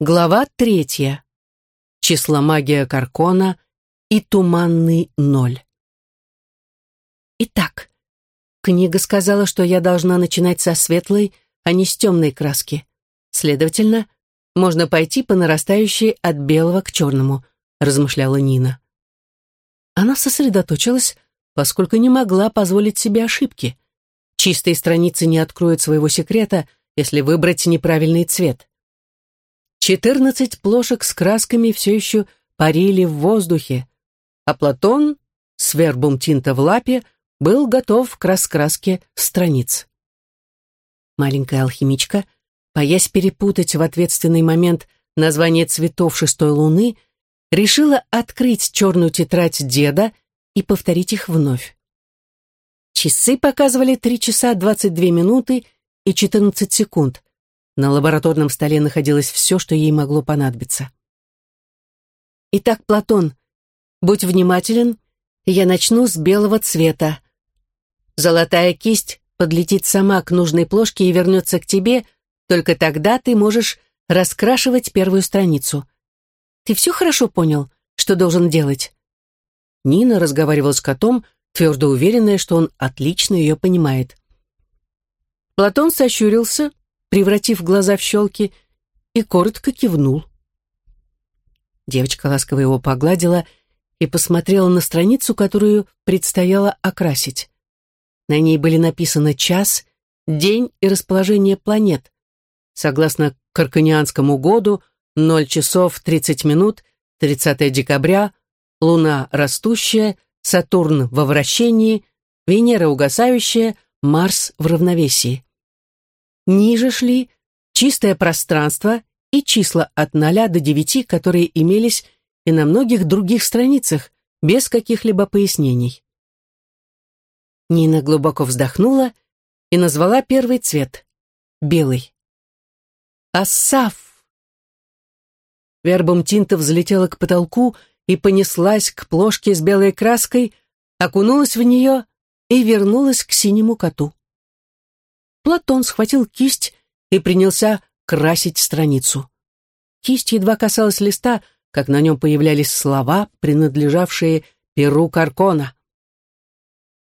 Глава третья. Числомагия Каркона и туманный ноль. Итак, книга сказала, что я должна начинать со светлой, а не с темной краски. Следовательно, можно пойти по нарастающей от белого к черному, размышляла Нина. Она сосредоточилась, поскольку не могла позволить себе ошибки. Чистые страницы не откроют своего секрета, если выбрать неправильный цвет. Четырнадцать плошек с красками все еще парили в воздухе, а Платон с вербум тинта в лапе был готов к раскраске страниц. Маленькая алхимичка, боясь перепутать в ответственный момент название цветов шестой луны, решила открыть черную тетрадь деда и повторить их вновь. Часы показывали три часа двадцать две минуты и четырнадцать секунд. На лабораторном столе находилось все, что ей могло понадобиться. «Итак, Платон, будь внимателен, я начну с белого цвета. Золотая кисть подлетит сама к нужной плошке и вернется к тебе, только тогда ты можешь раскрашивать первую страницу. Ты все хорошо понял, что должен делать?» Нина разговаривала с котом, твердо уверенная, что он отлично ее понимает. Платон сощурился, превратив глаза в щелки, и коротко кивнул. Девочка ласково его погладила и посмотрела на страницу, которую предстояло окрасить. На ней были написаны час, день и расположение планет. Согласно Карканианскому году, 0 часов 30 минут, 30 декабря, Луна растущая, Сатурн во вращении, Венера угасающая, Марс в равновесии. Ниже шли чистое пространство и числа от 0 до 9, которые имелись и на многих других страницах, без каких-либо пояснений. Нина глубоко вздохнула и назвала первый цвет — белый. «Ассаф!» Вербом тинта взлетела к потолку и понеслась к плошке с белой краской, окунулась в нее и вернулась к синему коту. Платон схватил кисть и принялся красить страницу. Кисть едва касалась листа, как на нем появлялись слова, принадлежавшие перу Каркона.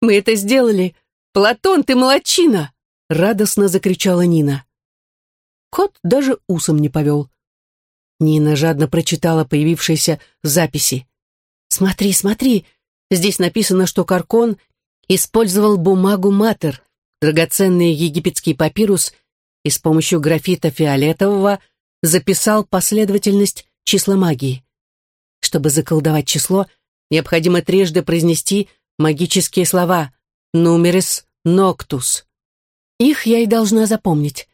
«Мы это сделали! Платон, ты молодчина!» — радостно закричала Нина. Кот даже усом не повел. Нина жадно прочитала появившиеся записи. «Смотри, смотри! Здесь написано, что Каркон использовал бумагу матер, драгоценный египетский папирус и с помощью графита фиолетового записал последовательность числа магии. Чтобы заколдовать число, необходимо трижды произнести магические слова «нумерис ноктус». Их я и должна запомнить.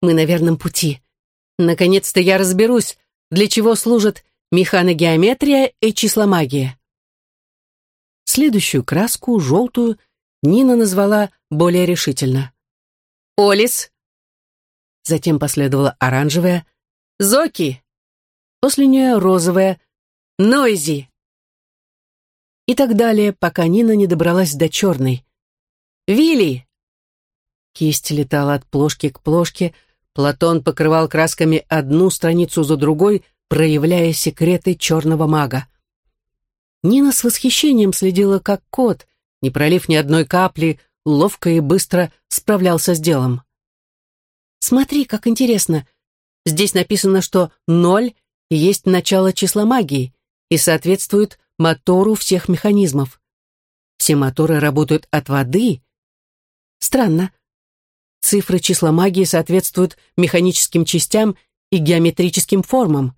Мы на верном пути. Наконец-то я разберусь, для чего служат механогеометрия и числомагия. Следующую краску, желтую, Нина назвала более решительно. «Олис!» Затем последовала оранжевая «Зоки!» После нее розовая «Нойзи!» И так далее, пока Нина не добралась до черной. «Вилли!» Кисть летала от плошки к плошке, Платон покрывал красками одну страницу за другой, проявляя секреты черного мага. Нина с восхищением следила, как кот, не пролив ни одной капли, ловко и быстро справлялся с делом. «Смотри, как интересно. Здесь написано, что ноль есть начало числа магии и соответствует мотору всех механизмов. Все моторы работают от воды. Странно. Цифры числа магии соответствуют механическим частям и геометрическим формам.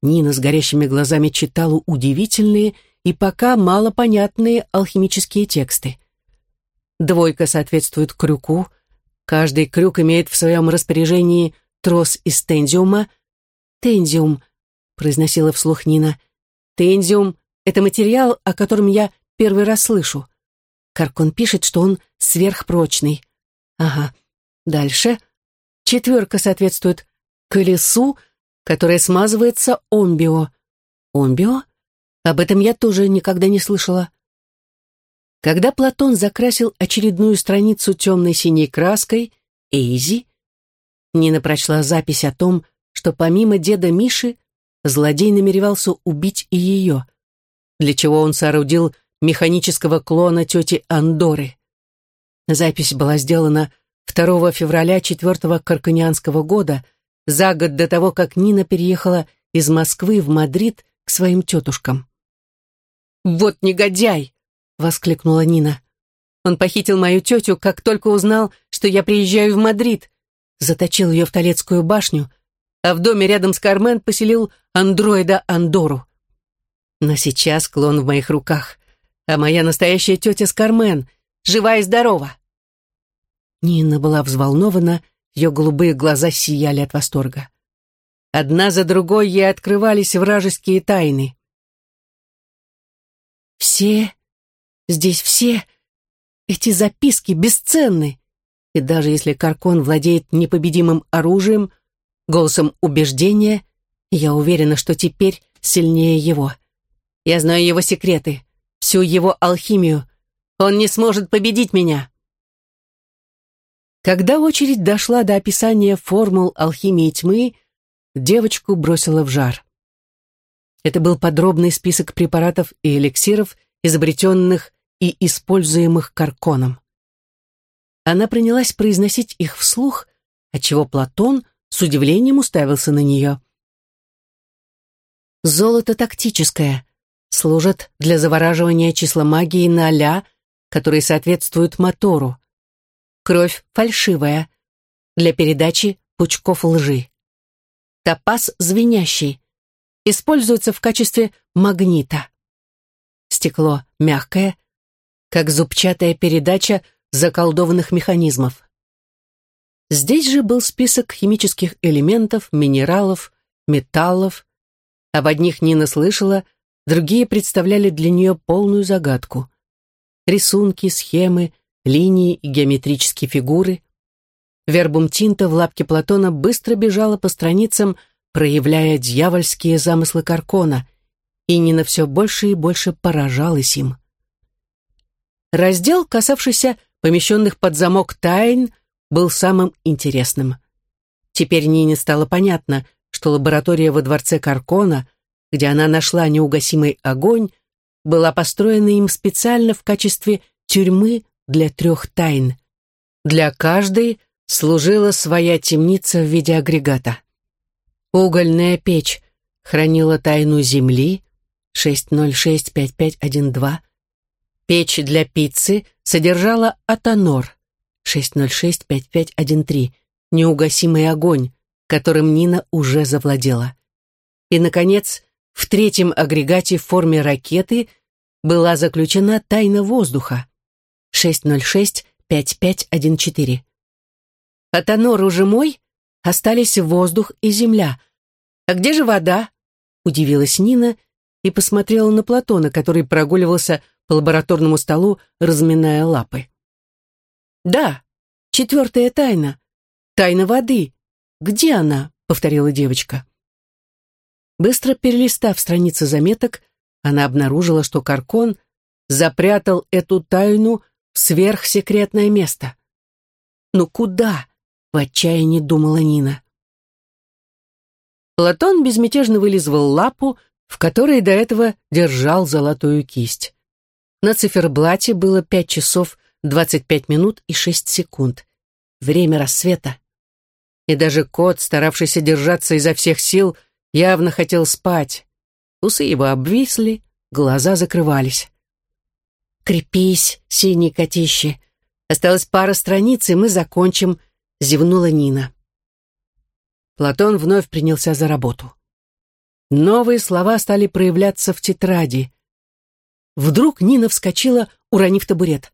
Нина с горящими глазами читала удивительные и пока малопонятные алхимические тексты. Двойка соответствует крюку. Каждый крюк имеет в своем распоряжении трос из тензиума. «Тензиум», — произносила вслух Нина. «Тензиум — это материал, о котором я первый раз слышу. Каркон пишет, что он сверхпрочный. Ага. Дальше. Четверка соответствует колесу, которое смазывается омбио. Омбио? Об этом я тоже никогда не слышала. Когда Платон закрасил очередную страницу темной-синей краской, Эйзи, Нина прочла запись о том, что помимо деда Миши, злодей намеревался убить и ее, для чего он соорудил механического клона тети Андоры. Запись была сделана 2 февраля 4 Карканианского года, за год до того, как Нина переехала из Москвы в Мадрид к своим тетушкам. «Вот негодяй!» — воскликнула Нина. «Он похитил мою тетю, как только узнал, что я приезжаю в Мадрид, заточил ее в Толецкую башню, а в доме рядом с Кармен поселил андроида Андору. Но сейчас клон в моих руках, а моя настоящая тетя с Кармен, жива и здорова. Нина была взволнована, ее голубые глаза сияли от восторга. Одна за другой ей открывались вражеские тайны. «Все, здесь все, эти записки бесценны, и даже если Каркон владеет непобедимым оружием, голосом убеждения, я уверена, что теперь сильнее его. Я знаю его секреты, всю его алхимию. Он не сможет победить меня. Когда очередь дошла до описания формул алхимии тьмы, девочку бросила в жар. Это был подробный список препаратов и эликсиров, изобретенных и используемых Карконом. Она принялась произносить их вслух, отчего Платон с удивлением уставился на нее. Золото тактическое, служит для завораживания числа магии на ля, которые соответствуют мотору. Кровь фальшивая, для передачи пучков лжи. Топаз звенящий, используется в качестве магнита. Стекло мягкое, как зубчатая передача заколдованных механизмов. Здесь же был список химических элементов, минералов, металлов. Об одних Нина слышала, другие представляли для нее полную загадку. Рисунки, схемы, линии и геометрические фигуры. Вербум Тинта в лапке Платона быстро бежала по страницам, проявляя дьявольские замыслы Каркона, и Нина все больше и больше поражалась им. Раздел, касавшийся помещенных под замок тайн, был самым интересным. Теперь Нине стало понятно, что лаборатория во дворце Каркона где она нашла неугасимый огонь, была построена им специально в качестве тюрьмы для трех тайн. Для каждой служила своя темница в виде агрегата. Угольная печь хранила тайну земли 6065512. Печь для пиццы содержала атонор 6065513, неугасимый огонь, которым Нина уже завладела. И, наконец, в третьем агрегате в форме ракеты была заключена тайна воздуха 606-5514. От Анор уже мой остались воздух и земля. А где же вода? Удивилась Нина и посмотрела на Платона, который прогуливался по лабораторному столу, разминая лапы. «Да, четвертая тайна. Тайна воды. Где она?» — повторила девочка. Быстро перелистав страницы заметок, она обнаружила, что Каркон запрятал эту тайну в сверхсекретное место. «Ну куда?» — в отчаянии думала Нина. Платон безмятежно вылизывал лапу, в которой до этого держал золотую кисть. На циферблате было пять часов двадцать пять минут и шесть секунд. Время рассвета. И даже кот, старавшийся держаться изо всех сил, явно хотел спать. Усы его обвисли, глаза закрывались. «Крепись, синий котище. Осталось пара страниц, и мы закончим», — зевнула Нина. Платон вновь принялся за работу. Новые слова стали проявляться в тетради. Вдруг Нина вскочила, уронив табурет.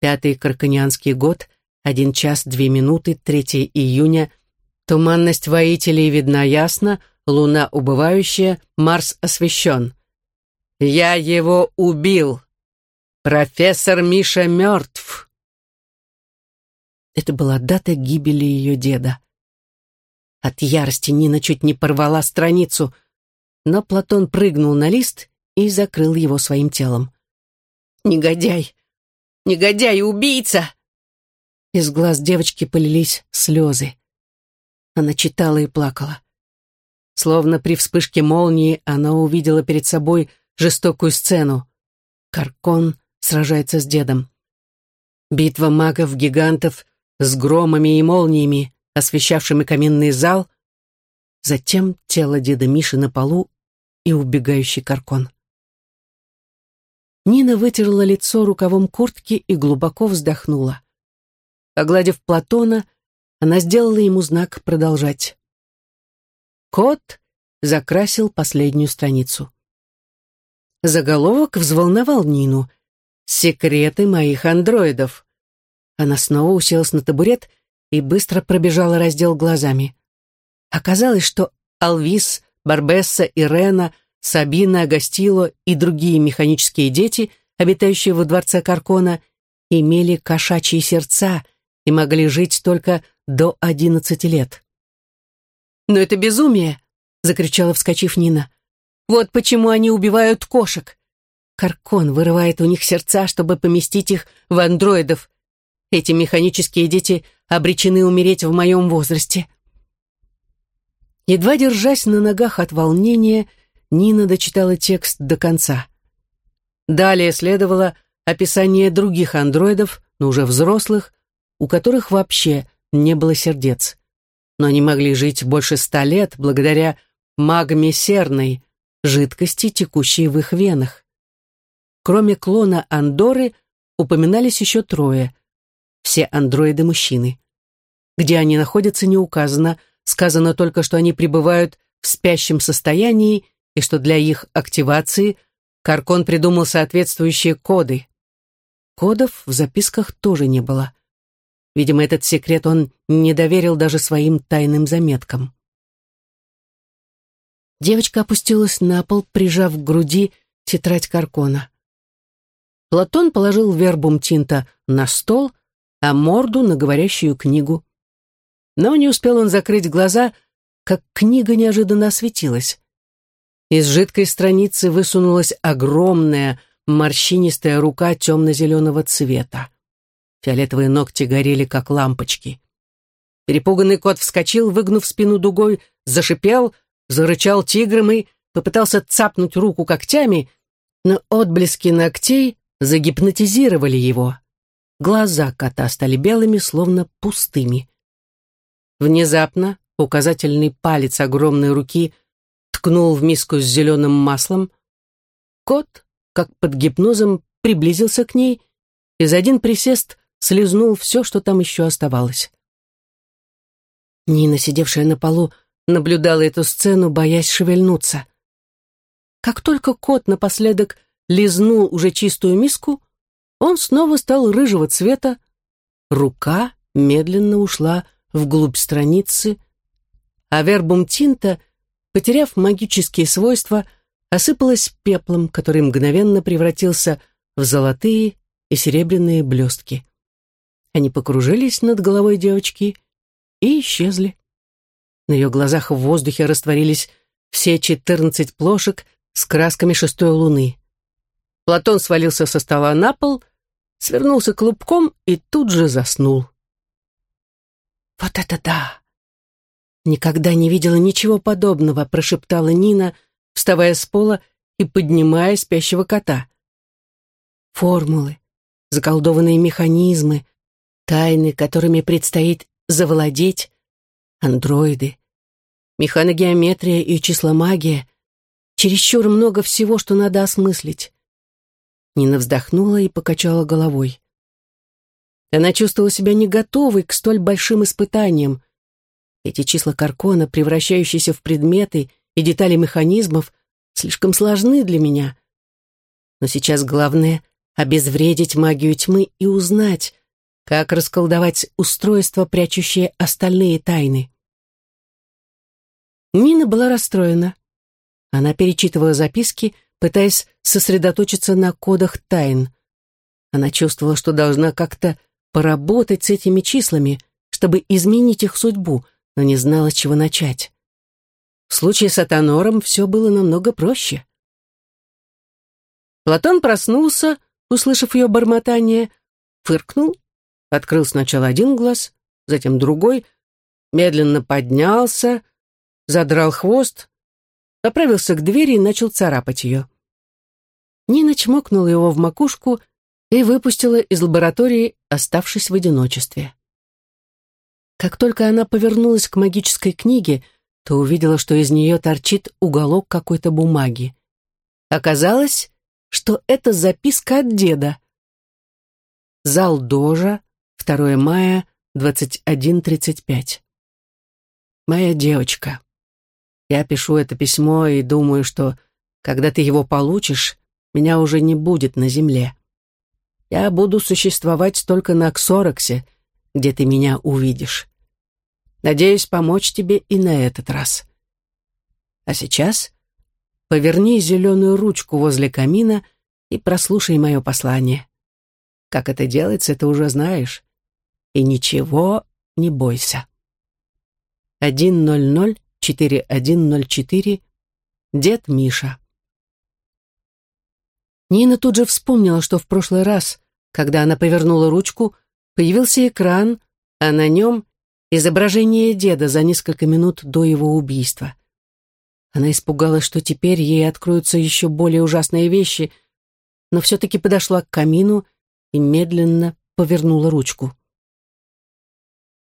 Пятый Карканианский год, один час две минуты, 3 июня. Туманность воителей видна ясно, Луна убывающая, Марс освещен. Я его убил. Профессор Миша мертв. Это была дата гибели ее деда. От ярости Нина чуть не порвала страницу, но Платон прыгнул на лист и закрыл его своим телом. «Негодяй! Негодяй! Убийца!» Из глаз девочки полились слезы. Она читала и плакала. Словно при вспышке молнии она увидела перед собой жестокую сцену. Каркон сражается с дедом. Битва магов-гигантов с громами и молниями, освещавшими каминный зал, затем тело деда Миши на полу и убегающий Каркон. Нина вытерла лицо рукавом куртки и глубоко вздохнула. Погладив Платона, она сделала ему знак продолжать. Кот закрасил последнюю страницу. Заголовок взволновал Нину. «Секреты моих андроидов». Она снова уселась на табурет и быстро пробежала раздел глазами. Оказалось, что Алвис, Барбесса, Ирена, Сабина, Агастило и другие механические дети, обитающие во дворце Каркона, имели кошачьи сердца и могли жить только до одиннадцати лет. «Но это безумие!» — закричала, вскочив Нина. Вот почему они убивают кошек. Каркон вырывает у них сердца, чтобы поместить их в андроидов. Эти механические дети обречены умереть в моем возрасте. Едва держась на ногах от волнения, Нина дочитала текст до конца. Далее следовало описание других андроидов, но уже взрослых, у которых вообще не было сердец. Но они могли жить больше ста лет благодаря магме серной, жидкости, текущей в их венах. Кроме клона Андоры упоминались еще трое. Все андроиды-мужчины. Где они находятся, не указано, сказано только, что они пребывают в спящем состоянии и что для их активации Каркон придумал соответствующие коды. Кодов в записках тоже не было. Видимо, этот секрет он не доверил даже своим тайным заметкам. Девочка опустилась на пол, прижав к груди тетрадь Каркона. Платон положил вербум Тинта на стол, а морду на говорящую книгу. Но не успел он закрыть глаза, как книга неожиданно осветилась. Из жидкой страницы высунулась огромная, морщинистая рука темно-зеленого цвета. Фиолетовые ногти горели, как лампочки. Перепуганный кот вскочил, выгнув спину дугой, зашипел, зарычал тигром и попытался цапнуть руку когтями, но отблески ногтей загипнотизировали его. Глаза кота стали белыми, словно пустыми. Внезапно указательный палец огромной руки ткнул в миску с зеленым маслом. Кот, как под гипнозом, приблизился к ней и за один присест слезнул все, что там еще оставалось. Нина, сидевшая на полу, наблюдала эту сцену, боясь шевельнуться. Как только кот напоследок лизнул уже чистую миску, он снова стал рыжего цвета, рука медленно ушла вглубь страницы, а вербум тинта, потеряв магические свойства, осыпалась пеплом, который мгновенно превратился в золотые и серебряные блестки. Они покружились над головой девочки и исчезли. На ее глазах в воздухе растворились все четырнадцать плошек с красками шестой луны. Платон свалился со стола на пол, свернулся клубком и тут же заснул. «Вот это да!» «Никогда не видела ничего подобного», — прошептала Нина, вставая с пола и поднимая спящего кота. Формулы, заколдованные механизмы, тайны, которыми предстоит завладеть, андроиды, механогеометрия и числомагия. Чересчур много всего, что надо осмыслить. Нина вздохнула и покачала головой. Она чувствовала себя не готовой к столь большим испытаниям. Эти числа Каркона, превращающиеся в предметы и детали механизмов, слишком сложны для меня. Но сейчас главное — обезвредить магию тьмы и узнать, как расколдовать устройство, прячущее остальные тайны. Нина была расстроена. Она перечитывала записки, пытаясь сосредоточиться на кодах тайн. Она чувствовала, что должна как-то поработать с этими числами, чтобы изменить их судьбу, но не знала, с чего начать. В случае с Атанором все было намного проще. Платон проснулся, услышав ее бормотание, фыркнул, открыл сначала один глаз, затем другой, медленно поднялся, задрал хвост, направился к двери и начал царапать ее. Нина чмокнула его в макушку и выпустила из лаборатории, оставшись в одиночестве. Как только она повернулась к магической книге, то увидела, что из нее торчит уголок какой-то бумаги. Оказалось, что это записка от деда. Зал Дожа, 2 мая, 21.35. Моя девочка, я пишу это письмо и думаю, что, когда ты его получишь, меня уже не будет на земле. Я буду существовать только на Ксороксе, где ты меня увидишь. Надеюсь помочь тебе и на этот раз. А сейчас поверни зеленую ручку возле камина и прослушай мое послание. Как это делается, ты уже знаешь. И ничего не бойся. 100-4104, дед Миша. Нина тут же вспомнила, что в прошлый раз, когда она повернула ручку, появился экран, а на нем изображение деда за несколько минут до его убийства. Она испугалась, что теперь ей откроются еще более ужасные вещи, но все-таки подошла к камину и медленно повернула ручку.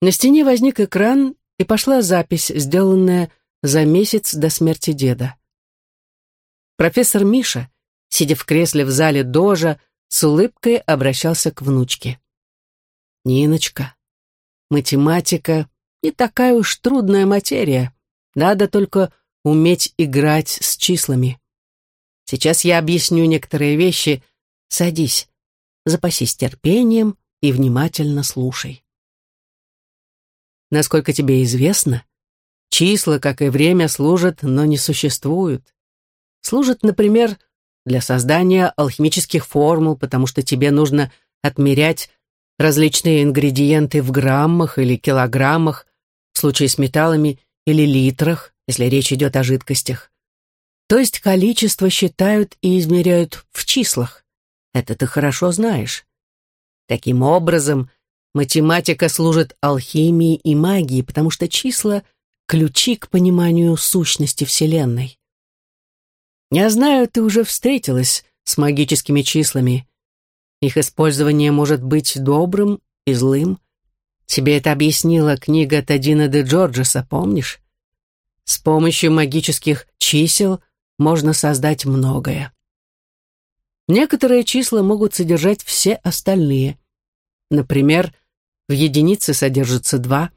На стене возник экран, и пошла запись, сделанная за месяц до смерти деда. Профессор Миша, сидя в кресле в зале дожа, с улыбкой обращался к внучке. «Ниночка, математика не такая уж трудная материя. Надо только уметь играть с числами. Сейчас я объясню некоторые вещи. Садись, запасись терпением и внимательно слушай. Насколько тебе известно, числа, как и время, служат, но не существуют. Служат, например, для создания алхимических формул, потому что тебе нужно отмерять различные ингредиенты в граммах или килограммах, в случае с металлами или литрах, если речь идет о жидкостях. То есть количество считают и измеряют в числах. Это ты хорошо знаешь. Таким образом, математика служит алхимии и магии, потому что числа — ключи к пониманию сущности Вселенной. Я знаю, ты уже встретилась с магическими числами. Их использование может быть добрым и злым. Тебе это объяснила книга Тадина де Джорджеса, помнишь? С помощью магических чисел можно создать многое. Некоторые числа могут содержать все остальные. Например, в единице содержится два.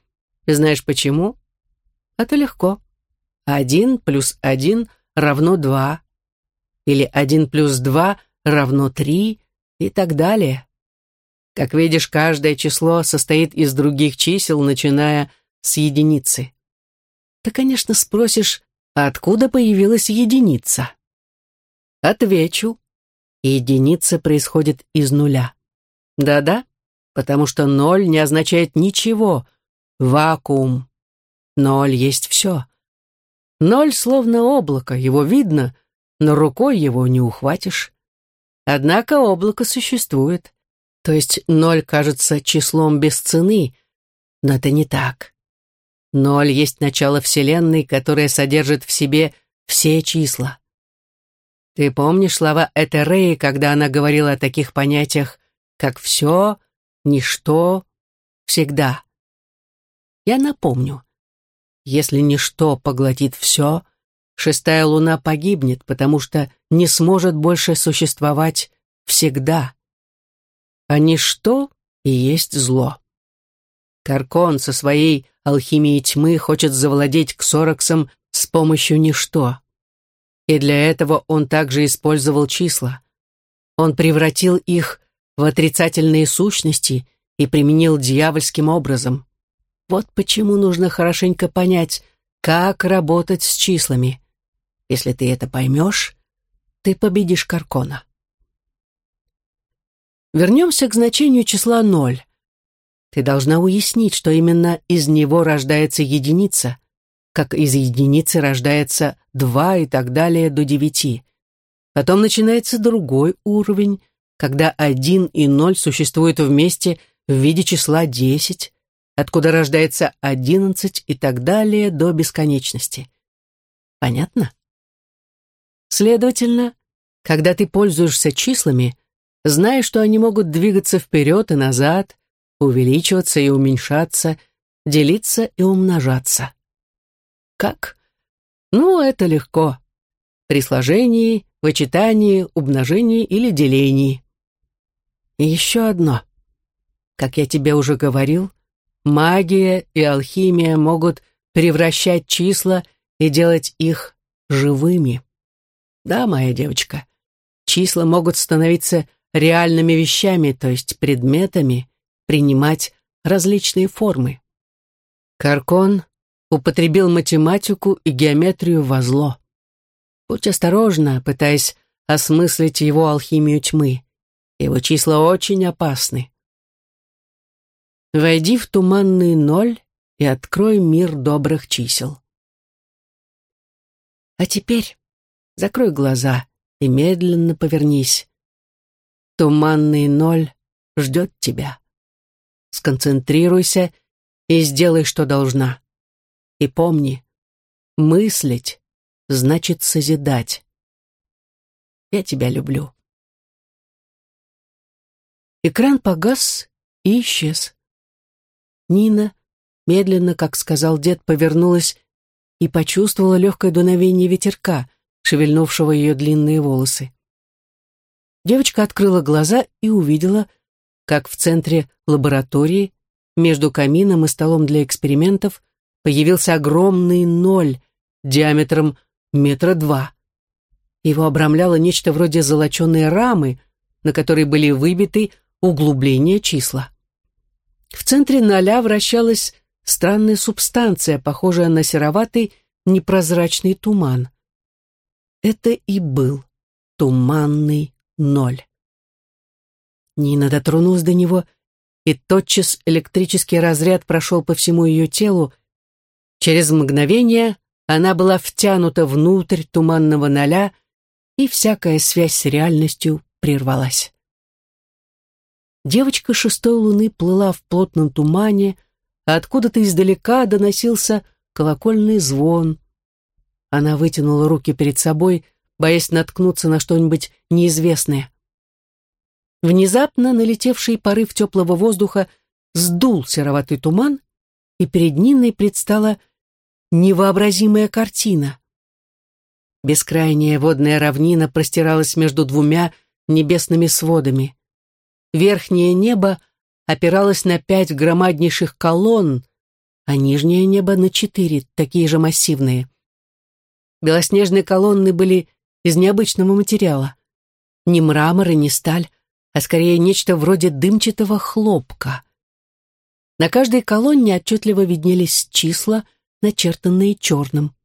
И знаешь почему? Это легко. Один плюс один равно два. Или один плюс два равно три и так далее. Как видишь, каждое число состоит из других чисел, начиная с единицы. Ты, конечно, спросишь, откуда появилась единица? Отвечу. Единица происходит из нуля. Да-да, потому что ноль не означает ничего. Вакуум. Ноль есть все. Ноль словно облако, его видно, но рукой его не ухватишь. Однако облако существует. То есть ноль кажется числом без цены, но это не так. Ноль есть начало Вселенной, которое содержит в себе все числа. Ты помнишь слова Этереи, когда она говорила о таких понятиях, как «все», «ничто», «всегда»? Я напомню. Если ничто поглотит все, шестая луна погибнет, потому что не сможет больше существовать всегда. А ничто и есть зло. Каркон со своей алхимией тьмы хочет завладеть Ксороксом с помощью ничто. И для этого он также использовал числа. Он превратил их в отрицательные сущности и применил дьявольским образом. Вот почему нужно хорошенько понять, как работать с числами. Если ты это поймешь, ты победишь Каркона. Вернемся к значению числа ноль. Ты должна уяснить, что именно из него рождается единица, как из единицы рождается два и так далее до девяти. Потом начинается другой уровень, когда один и ноль существуют вместе в виде числа десять, откуда рождается одиннадцать и так далее до бесконечности. Понятно? Следовательно, когда ты пользуешься числами, знай, что они могут двигаться вперед и назад, увеличиваться и уменьшаться, делиться и умножаться. Как? Ну, это легко. При сложении, вычитании, умножении или делении. И еще одно. Как я тебе уже говорил, магия и алхимия могут превращать числа и делать их живыми. Да, моя девочка, числа могут становиться реальными вещами, то есть предметами, принимать различные формы. Каркон употребил математику и геометрию во зло. Будь осторожна, пытаясь осмыслить его алхимию тьмы. Его числа очень опасны. Войди в туманный ноль и открой мир добрых чисел. А теперь закрой глаза и медленно повернись. Туманный ноль ждет тебя. Сконцентрируйся и сделай, что должна. И помни, мыслить значит созидать. Я тебя люблю. Экран погас и исчез. Нина, медленно, как сказал дед, повернулась и почувствовала легкое дуновение ветерка, шевельнувшего ее длинные волосы. Девочка открыла глаза и увидела, как в центре лаборатории, между камином и столом для экспериментов, появился огромный ноль диаметром метра два. Его обрамляло нечто вроде золоченой рамы, на которой были выбиты углубления числа. В центре ноля вращалась странная субстанция, похожая на сероватый непрозрачный туман. Это и был туманный ноль. Нина дотронулась до него, и тотчас электрический разряд прошел по всему ее телу. Через мгновение она была втянута внутрь туманного ноля, и всякая связь с реальностью прервалась. Девочка шестой луны плыла в плотном тумане, а откуда-то издалека доносился колокольный звон. Она вытянула руки перед собой, боясь наткнуться на что-нибудь неизвестное. Внезапно налетевший порыв теплого воздуха сдул сероватый туман, и перед Ниной предстала невообразимая картина. Бескрайняя водная равнина простиралась между двумя небесными сводами. Верхнее небо опиралось на пять громаднейших колонн, а нижнее небо на четыре, такие же массивные. Белоснежные колонны были из необычного материала. Ни мрамор и ни сталь, а скорее нечто вроде дымчатого хлопка. На каждой колонне отчетливо виднелись числа, начертанные черным.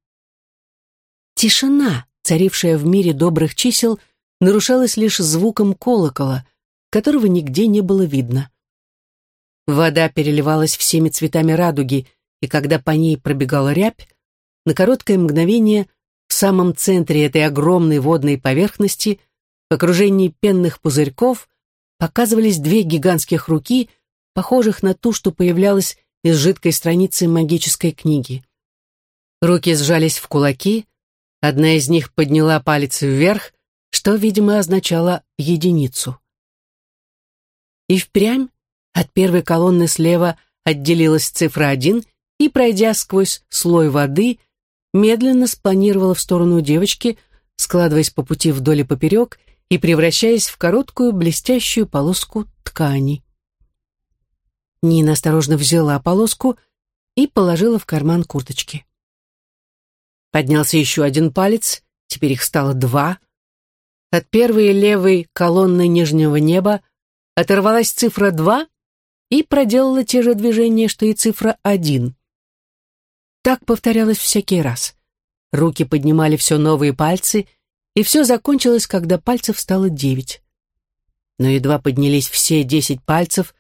Тишина, царившая в мире добрых чисел, нарушалась лишь звуком колокола, которого нигде не было видно. Вода переливалась всеми цветами радуги, и когда по ней пробегала рябь, на короткое мгновение в самом центре этой огромной водной поверхности, в окружении пенных пузырьков, показывались две гигантских руки, похожих на ту, что появлялась из жидкой страницы магической книги. Руки сжались в кулаки, одна из них подняла палец вверх, что, видимо, означало единицу. И впрямь от первой колонны слева отделилась цифра 1 и, пройдя сквозь слой воды, медленно спланировала в сторону девочки, складываясь по пути вдоль и поперек и превращаясь в короткую блестящую полоску ткани. Нина осторожно взяла полоску и положила в карман курточки. Поднялся еще один палец, теперь их стало два. От первой левой колонны нижнего неба оторвалась цифра 2 и проделала те же движения, что и цифра 1. Так повторялось всякий раз. Руки поднимали все новые пальцы, и все закончилось, когда пальцев стало девять. Но едва поднялись все десять пальцев,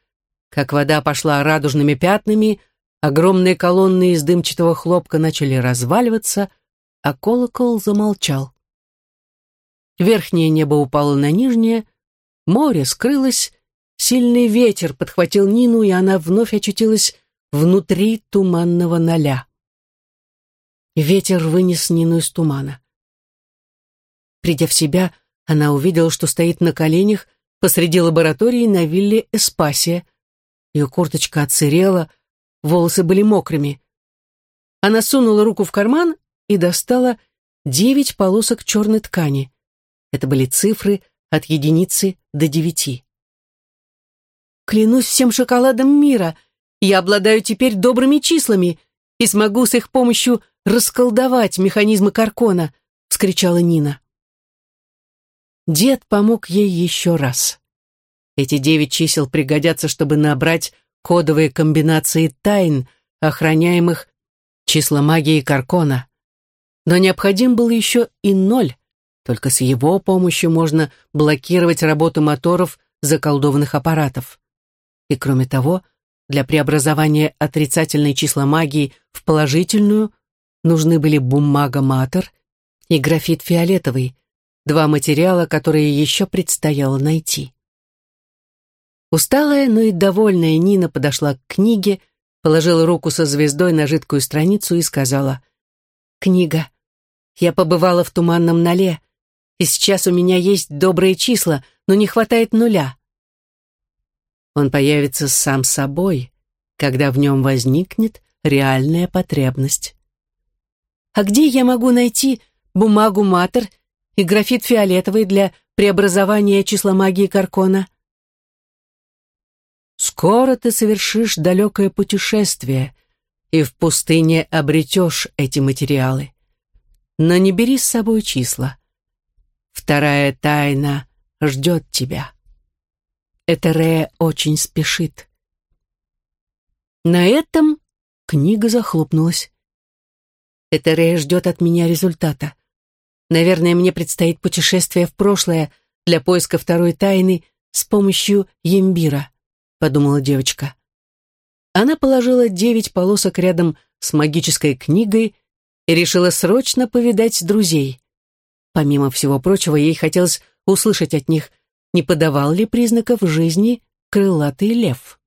как вода пошла радужными пятнами, огромные колонны из дымчатого хлопка начали разваливаться, а колокол замолчал. Верхнее небо упало на нижнее, море скрылось, Сильный ветер подхватил Нину, и она вновь очутилась внутри туманного ноля. Ветер вынес Нину из тумана. Придя в себя, она увидела, что стоит на коленях посреди лаборатории на вилле Эспасия. Ее курточка отсырела, волосы были мокрыми. Она сунула руку в карман и достала девять полосок черной ткани. Это были цифры от единицы до девяти. «Клянусь всем шоколадом мира, я обладаю теперь добрыми числами и смогу с их помощью расколдовать механизмы Каркона», — вскричала Нина. Дед помог ей еще раз. Эти девять чисел пригодятся, чтобы набрать кодовые комбинации тайн, охраняемых числа магии Каркона. Но необходим был еще и ноль. Только с его помощью можно блокировать работу моторов заколдованных аппаратов. И кроме того, для преобразования отрицательной числа магии в положительную нужны были бумага-матер и графит фиолетовый, два материала, которые еще предстояло найти. Усталая, но и довольная Нина подошла к книге, положила руку со звездой на жидкую страницу и сказала «Книга, я побывала в туманном ноле, и сейчас у меня есть добрые числа, но не хватает нуля. Он появится сам собой, когда в нем возникнет реальная потребность. А где я могу найти бумагу матер и графит фиолетовый для преобразования числа магии Каркона? Скоро ты совершишь далекое путешествие и в пустыне обретешь эти материалы. Но не бери с собой числа. Вторая тайна ждет тебя. Этерея очень спешит. На этом книга захлопнулась. Этерея ждет от меня результата. Наверное, мне предстоит путешествие в прошлое для поиска второй тайны с помощью Ембира, подумала девочка. Она положила девять полосок рядом с магической книгой и решила срочно повидать друзей. Помимо всего прочего, ей хотелось услышать от них – не подавал ли признаков жизни крылатый лев.